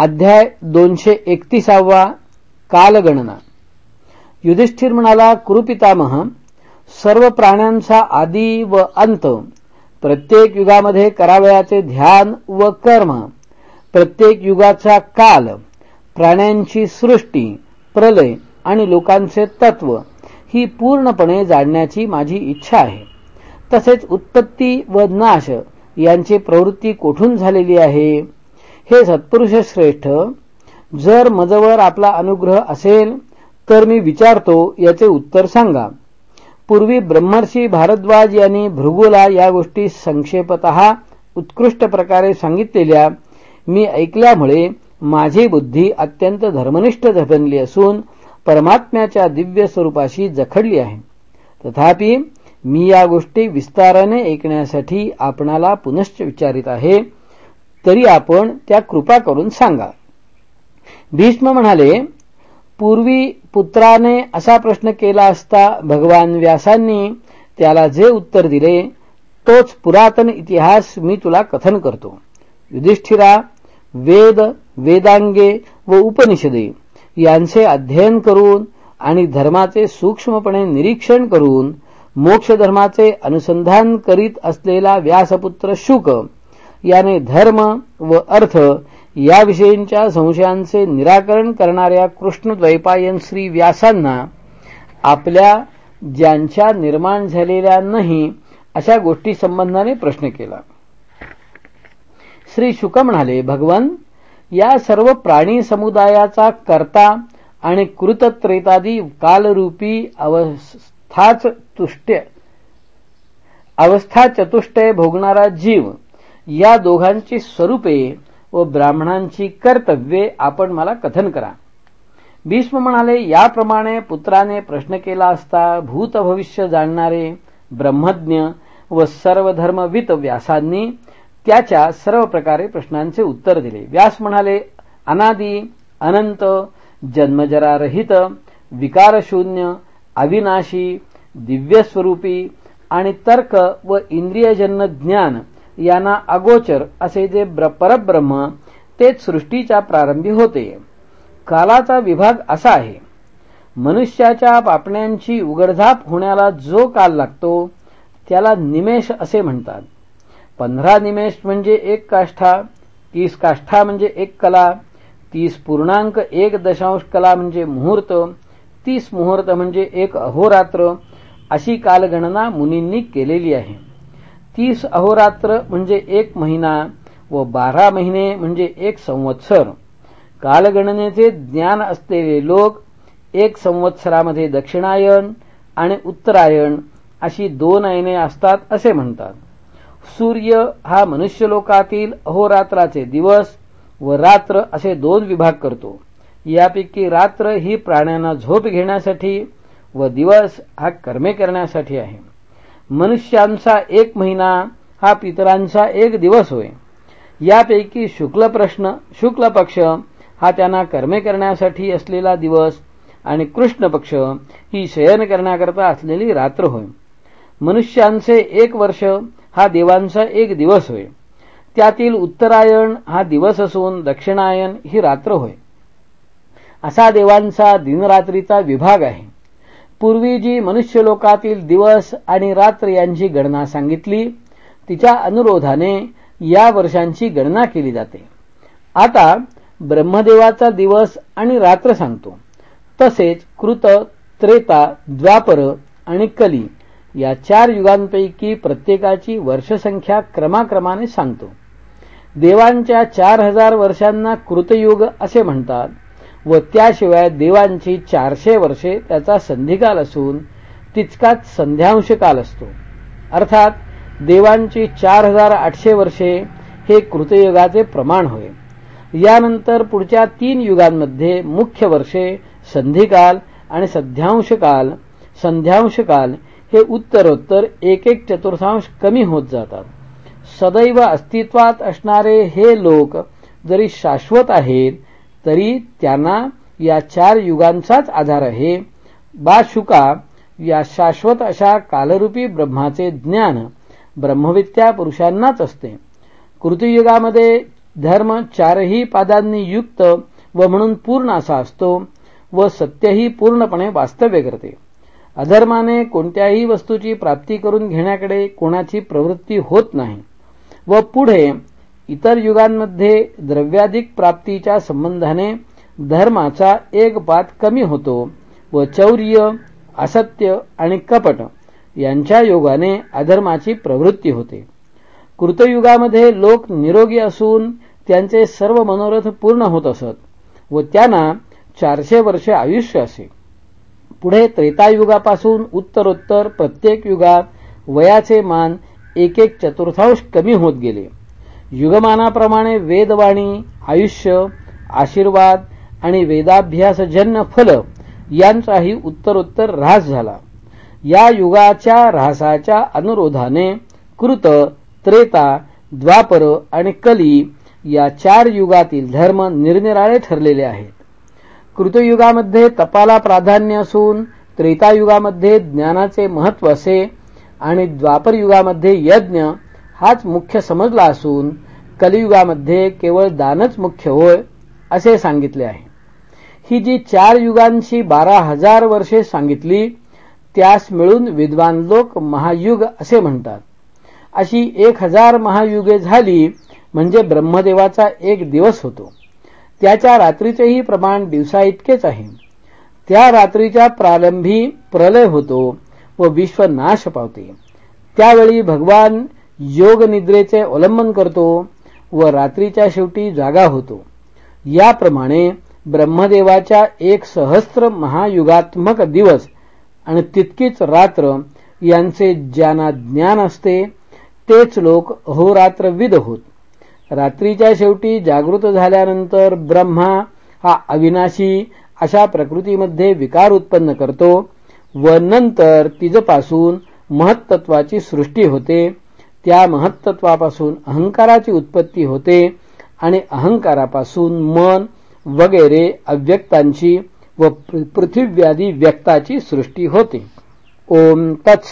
अध्याय दोनशे एकतीसावा कालगणना. युधिष्ठिर म्हणाला कुरुपितामह सर्व प्राण्यांचा आदी व अंत प्रत्येक युगामध्ये करावयाचे ध्यान व कर्म प्रत्येक युगाचा काल प्राण्यांची सृष्टी प्रलय आणि लोकांचे तत्व ही पूर्णपणे जाणण्याची माझी इच्छा आहे. तसेच उत्पत्ती व नाश यांची प्रवृत्ती कोठून झालेली आहे? हे सत्पुरुष श्रेष्ठ जर मजवर आपला अनुग्रह असेल तर मी विचारतो याचे उत्तर सांगा. पूर्वी ब्रह्मर्षी भारद्वाज यांनी भृगुला या गोष्टी संक्षेपत उत्कृष्ट प्रकारे सांगितलेल्या मी ऐकल्यामुळे माझी बुद्धी अत्यंत धर्मनिष्ठ बनली असून परमात्म्याच्या दिव्य स्वरूपाशी जखडली आहे. तथापि मी या गोष्टी विस्ताराने ऐकण्यासाठी आपणाला पुनश्च विचारित आहे. तरी आपण त्या कृपा करून सांगा. भीष्म म्हणाले पूर्वी पुत्राने असा प्रश्न केला असता भगवान व्यासांनी त्याला जे उत्तर दिले तोच पुरातन इतिहास मी तुला कथन करतो. युधिष्ठिरा वेद वेदांगे व उपनिषदे यांचे अध्ययन करून आणि धर्माचे सूक्ष्मपणे निरीक्षण करून मोक्ष धर्माचे अनुसंधान करीत असलेला व्यासपुत्र शुक याने धर्म व अर्थ याविषयींच्या संशयांचे निराकरण करणाऱ्या कृष्णद्वैपायन श्री व्यासांना आपल्या ज्यांच्या निर्माण झालेल्या नाही अशा गोष्टी संबंधाने प्रश्न केला. श्री शुक म्हणाले भगवान या सर्व प्राणी समुदायाचा कर्ता आणि कृतत्रेतादी कालरूपी अवस्थाच तुष्ट्य अवस्था चतुष्टय भोगणारा जीव या दोघांची स्वरूपे व ब्राह्मणांची कर्तव्ये आपण मला कथन करा. भीष्म म्हणाले याप्रमाणे पुत्राने प्रश्न केला असता भूत भविष्य जाणणारे ब्रह्मज्ञ व सर्वधर्मवित व्यासांनी त्याच्या सर्व प्रकारे प्रश्नांचे उत्तर दिले. व्यास म्हणाले अनादी अनंत जन्मजरारहित विकारशून्य अविनाशी दिव्यस्वरूपी आणि तर्क व इंद्रियजन्य ज्ञान यांना अगोचर असे जे परब्रह्म तेच सृष्टीच्या प्रारंभी होते. कालाचा विभाग असा आहे. मनुष्याच्या पापण्यांची उघडझाप होण्याला जो काल लागतो त्याला निमेष असे म्हणतात. पंधरा निमेष म्हणजे एक काष्ठा तीस काष्ठा म्हणजे एक कला तीस पूर्णांक एक दशांश कला म्हणजे मुहूर्त तीस मुहूर्त म्हणजे एक अहोरात्र अशी कालगणना मुनींनी केलेली आहे. तीस अहोरात्र म्हणजे एक महिना व बारा महिने म्हणजे एक संवत्सर. कालगणनेचे ज्ञान असलेले लोक एक संवत्सरामध्ये दक्षिणायन आणि उत्तरायण अशी दोन आयने असतात असे म्हणतात. सूर्य हा मनुष्यलोकातील अहोरात्राचे दिवस व रात्र असे दोन विभाग करतो. यापैकी रात्र ही प्राण्यांना झोप घेण्यासाठी व दिवस हा कर्मे करण्यासाठी आहे. मनुष्यांचा एक महिना हा पितरांचा एक दिवस होय. यापैकी शुक्ल प्रश्न शुक्ल पक्ष हा त्यांना कर्मे करण्यासाठी असलेला दिवस आणि कृष्ण पक्ष ही शयन करण्याकरता असलेली रात्र होय. मनुष्यांचे एक वर्ष हा देवांचा एक दिवस होय. त्यातील उत्तरायण हा दिवस असून दक्षिणायन ही रात्र होय. असा देवांचा दिनरात्रीचा विभाग आहे. पूर्वी जी मनुष्यलोकातील दिवस आणि रात्र यांची गणना सांगितली तिच्या अनुरोधाने या वर्षांची गणना केली जाते. आता ब्रह्मदेवाचा दिवस आणि रात्र सांगतो. तसेच कृत त्रेता द्वापर आणि कली या चार युगांपैकी प्रत्येकाची वर्षसंख्या क्रमाक्रमाने सांगतो. देवांच्या चार हजार वर्षांना कृतयुग असे म्हणतात व त्याशिवाय देवांची चारशे वर्षे त्याचा संधिकाल असून तितकाच संध्यांश काल असतो. अर्थात देवांची चार हजार आठशे वर्षे हे कृतयुगाचे प्रमाण होय. यानंतर पुढच्या तीन युगांमध्ये मुख्य वर्षे संधिकाल आणि सध्यांशकाल संध्यांशकाल हे उत्तरोत्तर एक एक चतुर्थांश कमी होत जातात. सदैव अस्तित्वात असणारे हे लोक जरी शाश्वत आहेत तरी त्यांना या चार युगांचाच आधार आहे. बाशुका या शाश्वत अशा कालरूपी ब्रह्माचे ज्ञान ब्रह्मविद्या पुरुषांनाच असते. कृतियुगामध्ये धर्म चारही पादांनी युक्त व म्हणून पूर्ण असा असतो व सत्यही पूर्णपणे वास्तव्य करते. अधर्माने कोणत्याही वस्तूची प्राप्ती करून घेण्याकडे कोणाची प्रवृत्ती होत नाही व पुढे इतर युगांमध्ये द्रव्याधिक प्राप्तीच्या संबंधाने धर्माचा एक पात कमी होतो व चौर्य असत्य आणि कपट यांच्या योगाने अधर्माची प्रवृत्ती होते. कृतयुगामध्ये लोक निरोगी असून त्यांचे सर्व मनोरथ पूर्ण होत असत व त्यांना चारशे वर्षे आयुष्य असे. पुढे त्रेतायुगापासून उत्तरोत्तर प्रत्येक युगात वयाचे मान एक एक चतुर्थांश कमी होत गेले. युगमानाप्रमाणे वेदवाणी आयुष्य आशीर्वाद आणि वेदाभ्यासजन्य फल यांचाही उत्तरोत्तर ऱ्हास झाला. या युगाच्या ऱ्हासाच्या अनुरोधाने कृत त्रेता द्वापर आणि कली या चार युगातील धर्म निरनिराळे ठरलेले आहेत. कृतयुगामध्ये तपाला प्राधान्य असून त्रेतायुगामध्ये ज्ञानाचे महत्त्व असे आणि द्वापर युगामध्ये यज्ञ हाच मुख्य समजला असून कलियुगामध्ये केवळ दानच मुख्य होय असे सांगितले आहे. ही जी चार युगांची बारा हजार वर्षे सांगितली त्यास मिळून विद्वान लोक महायुग असे म्हणतात. अशी एक हजार महायुगे झाली म्हणजे ब्रह्मदेवाचा एक दिवस होतो. त्याच्या रात्रीचेही प्रमाण दिवसा इतकेच आहे. त्या रात्रीच्या प्रारंभी प्रलय होतो व विश्व नाश पावते. त्यावेळी भगवान योग निद्रेचे अवलंबन करतो व रात्रीच्या शेवटी जागा होतो. याप्रमाणे ब्रह्मदेवाच्या एक सहस्त्र महायुगात्मक दिवस आणि तितकीच रात्र यांचे ज्यांना ज्ञान असते तेच लोक अहोरात्रविद होत. रात्रीच्या शेवटी जागृत झाल्यानंतर ब्रह्मा हा अविनाशी अशा प्रकृतीमध्ये विकार उत्पन्न करतो व नंतर तिजपासून महत्त्वाची सृष्टी होते. त्या महत्त्वापासून अहंकाराची उत्पत्ती होते आणि अहंकारापासून मन वगैरे अव्यक्तांची व पृथिव्यादी व्यक्ताची सृष्टी होते. ओम तत्स